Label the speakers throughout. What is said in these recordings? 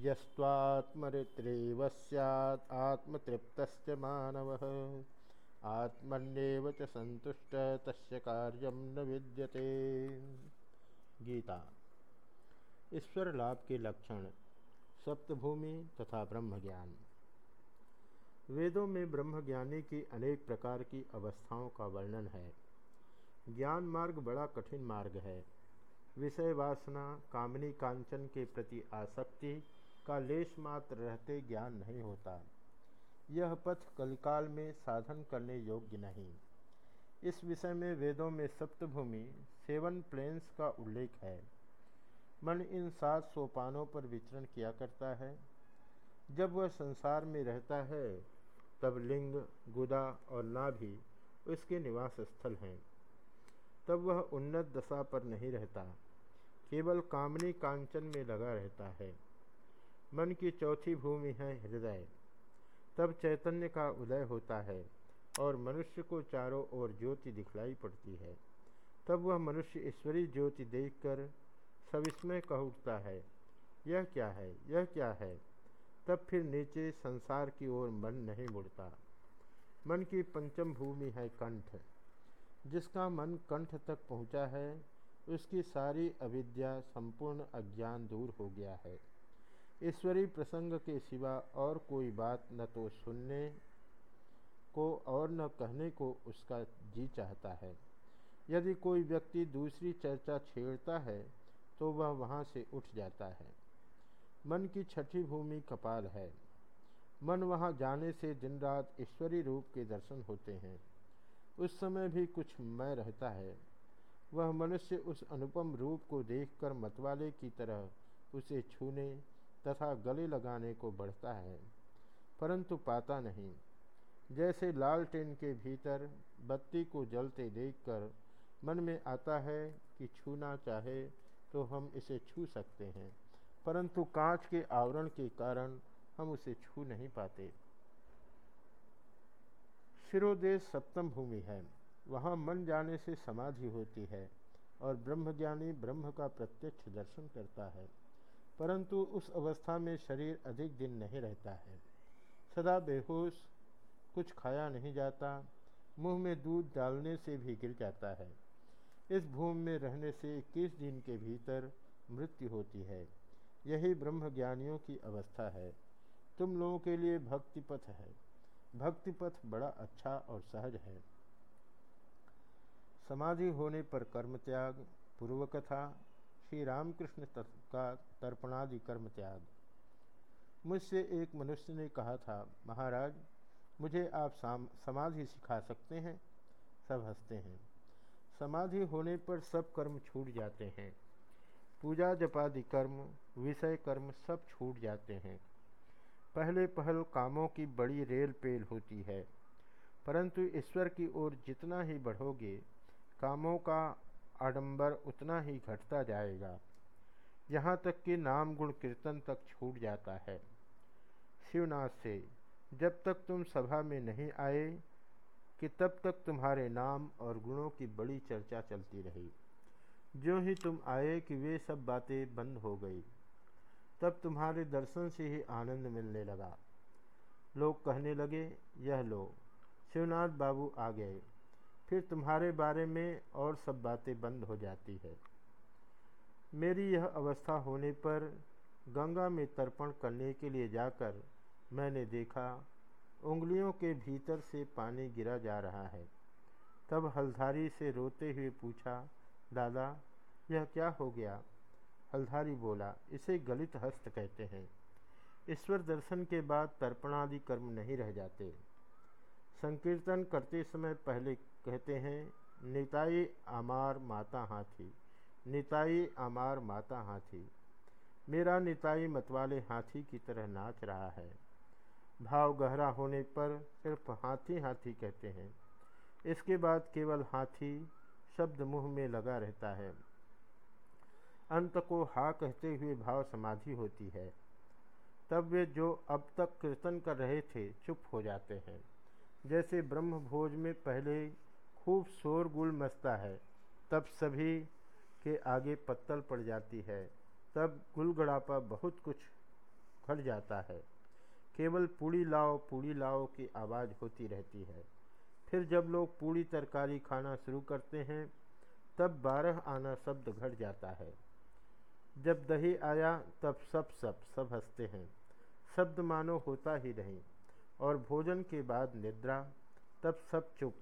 Speaker 1: यस्वात्मरित्रेव स्यात् आत्मतृप्त मानव। आत्मन्येव च संतुष्ट तस्य कार्यम न विद्यते। गीता। ईश्वर लाभ के लक्षण, सप्तभूमि तथा ब्रह्म ज्ञान वेदों में ब्रह्मज्ञानी की अनेक प्रकार की अवस्थाओं का वर्णन है। ज्ञान मार्ग बड़ा कठिन मार्ग है। विषय वासना, कामनी कांचन के प्रति आसक्ति का लेश मात्र रहते ज्ञान नहीं होता। यह पथ कलकाल में साधन करने योग्य नहीं। इस विषय में वेदों में सप्तभूमि, सेवन प्लेन्स का उल्लेख है। मन इन सात सोपानों पर विचरण किया करता है। जब वह संसार में रहता है, तब लिंग, गुदा और नाभि उसके निवास स्थल हैं। तब वह उन्नत दशा पर नहीं रहता। केवल कामनी कांचन में लगा रहता है। मन की चौथी भूमि है हृदय। तब चैतन्य का उदय होता है और मनुष्य को चारों ओर ज्योति दिखलाई पड़ती है। तब वह मनुष्य ईश्वरीय ज्योति देखकर सविस्मय कह उठता है, यह क्या है? यह क्या है? तब फिर नीचे संसार की ओर मन नहीं मुड़ता। मन की पंचम भूमि है कंठ। जिसका मन कंठ तक पहुँचा है, उसकी सारी अविद्या संपूर्ण अज्ञान दूर हो गया है। ईश्वरी प्रसंग के सिवा और कोई बात न तो सुनने को और न कहने को उसका जी चाहता है। यदि कोई व्यक्ति दूसरी चर्चा छेड़ता है तो वह वहाँ से उठ जाता है। मन की छठी भूमि कपाल है। मन वहाँ जाने से दिन रात ईश्वरी रूप के दर्शन होते हैं। उस समय भी कुछ मैं रहता है। वह मनुष्य उस अनुपम रूप को देखकर मतवाले की तरह उसे छूने तथा गले लगाने को बढ़ता है, परंतु पाता नहीं। जैसे लालटेन के भीतर बत्ती को जलते देखकर मन में आता है कि छूना चाहे तो हम इसे छू सकते हैं, परंतु कांच के आवरण के कारण हम उसे छू नहीं पाते। शिरोदेश सप्तम भूमि है। वहाँ मन जाने से समाधि होती है और ब्रह्मज्ञानी ब्रह्म का प्रत्यक्ष दर्शन करता है। परंतु उस अवस्था में शरीर अधिक दिन नहीं रहता है। सदा बेहोश, कुछ खाया नहीं जाता, मुँह में दूध डालने से भी गिर जाता है। इस भूमि में रहने से इक्कीस दिन के भीतर मृत्यु होती है। यही ब्रह्म ज्ञानियों की अवस्था है। तुम लोगों के लिए भक्ति पथ है। भक्ति पथ बड़ा अच्छा और सहज है। समाधि होने पर कर्म त्याग पूर्व कथा श्री रामकृष्ण का तर्पणादि कर्म त्याग। मुझसे एक मनुष्य ने कहा था, महाराज, मुझे आप समाधि सिखा सकते हैं? सब हँसते हैं। समाधि होने पर सब कर्म छूट जाते हैं। पूजा जपादि कर्म, विषय कर्म सब छूट जाते हैं। पहले पहल कामों की बड़ी रेल पेल होती है। परंतु ईश्वर की ओर जितना ही बढ़ोगे, कामों का आडंबर उतना ही घटता जाएगा। यहाँ तक कि नाम गुण कीर्तन तक छूट जाता है। शिवनाथ से, जब तक तुम सभा में नहीं आए कि तब तक तुम्हारे नाम और गुणों की बड़ी चर्चा चलती रही। जो ही तुम आए कि वे सब बातें बंद हो गई, तब तुम्हारे दर्शन से ही आनंद मिलने लगा। लोग कहने लगे, यह लो, शिवनाथ बाबू आ गए। फिर तुम्हारे बारे में और सब बातें बंद हो जाती है। मेरी यह अवस्था होने पर गंगा में तर्पण करने के लिए जाकर मैंने देखा, उंगलियों के भीतर से पानी गिरा जा रहा है। तब हल्धारी से रोते हुए पूछा, दादा, यह क्या हो गया? हल्धारी बोला, इसे गलित हस्त कहते हैं। ईश्वर दर्शन के बाद तर्पणादि कर्म नहीं रह जाते। संकीर्तन करते समय पहले कहते हैं निताई आमार माता हाथी। निताई आमार माता हाथी। मेरा निताई मतवाले हाथी की तरह नाच रहा है। भाव गहरा होने पर सिर्फ़ हाथी हाथी कहते हैं। इसके बाद केवल हाथी शब्द मुँह में लगा रहता है। अंत को हा कहते हुए भाव समाधि होती है। तब वे जो अब तक कीर्तन कर रहे थे, चुप हो जाते हैं। जैसे ब्रह्म भोज में पहले खूब शोर गुल मचता है, तब सभी के आगे पत्तल पड़ जाती है, तब गुलगड़ापा बहुत कुछ घट जाता है। केवल पूड़ी लाओ पूड़ी लाओ की आवाज़ होती रहती है। फिर जब लोग पूड़ी तरकारी खाना शुरू करते हैं, तब बारह आना शब्द घट जाता है। जब दही आया, तब सब सब सब हँसते हैं। शब्द मानो होता ही नहीं, और भोजन के बाद निद्रा, तब सब चुप।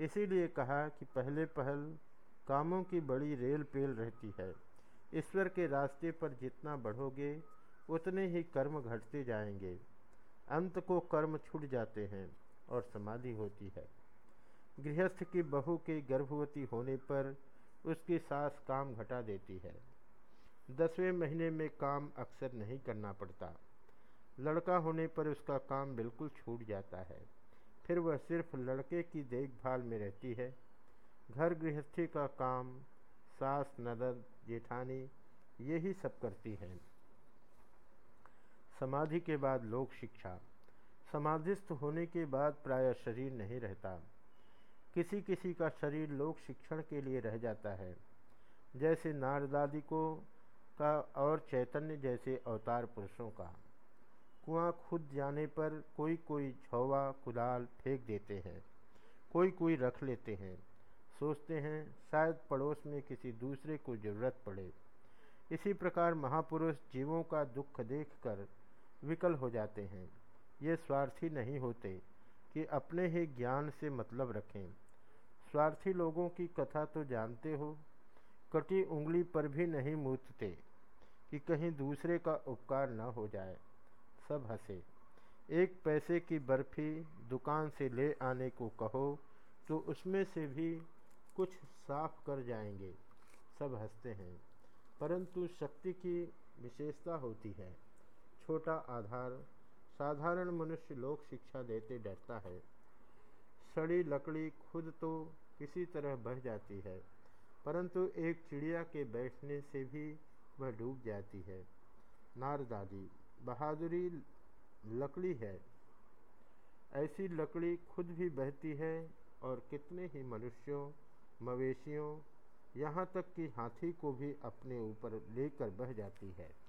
Speaker 1: इसीलिए कहा कि पहले पहल कामों की बड़ी रेल पेल रहती है। ईश्वर के रास्ते पर जितना बढ़ोगे, उतने ही कर्म घटते जाएँगे। अंत को कर्म छूट जाते हैं और समाधि होती है। गृहस्थ की बहू के गर्भवती होने पर उसकी सास काम घटा देती है। दसवें महीने में काम अक्सर नहीं करना पड़ता। लड़का होने पर उसका काम बिल्कुल छूट जाता है। फिर वह सिर्फ़ लड़के की देखभाल में रहती है घर गृहस्थी का काम, सास नदद जेठानी, यही सब करती हैं। समाधि के बाद लोक शिक्षा। समाधिस्थ होने के बाद प्रायः शरीर नहीं रहता। किसी किसी का शरीर लोक शिक्षण के लिए रह जाता है। जैसे नारदादी को का और चैतन्य जैसे अवतार पुरुषों का। कुआँ खुद जाने पर कोई कोई छौवा कुदाल फेंक देते हैं। कोई कोई रख लेते हैं। सोचते हैं, शायद पड़ोस में किसी दूसरे को ज़रूरत पड़े। इसी प्रकार महापुरुष जीवों का दुख देखकर विकल हो जाते हैं। ये स्वार्थी नहीं होते कि अपने ही ज्ञान से मतलब रखें। स्वार्थी लोगों की कथा तो जानते हो, कटी उंगली पर भी नहीं मूतते कि कहीं दूसरे का उपकार न हो जाए। सब हंसे। एक पैसे की बर्फ़ी दुकान से ले आने को कहो तो उसमें से भी कुछ साफ़ कर जाएँगे। सब हँसते हैं, परंतु शक्ति की विशेषता होती है। छोटा आधार, साधारण मनुष्य लोक शिक्षा देते डरता है। सड़ी लकड़ी खुद तो किसी तरह बह जाती है, परंतु एक चिड़िया के बैठने से भी वह डूब जाती है। नारदादी, बहादुरी लकड़ी है। ऐसी लकड़ी खुद भी बहती है और कितने ही मनुष्यों मवेशियों यहाँ तक कि हाथी को भी अपने ऊपर लेकर बह जाती है।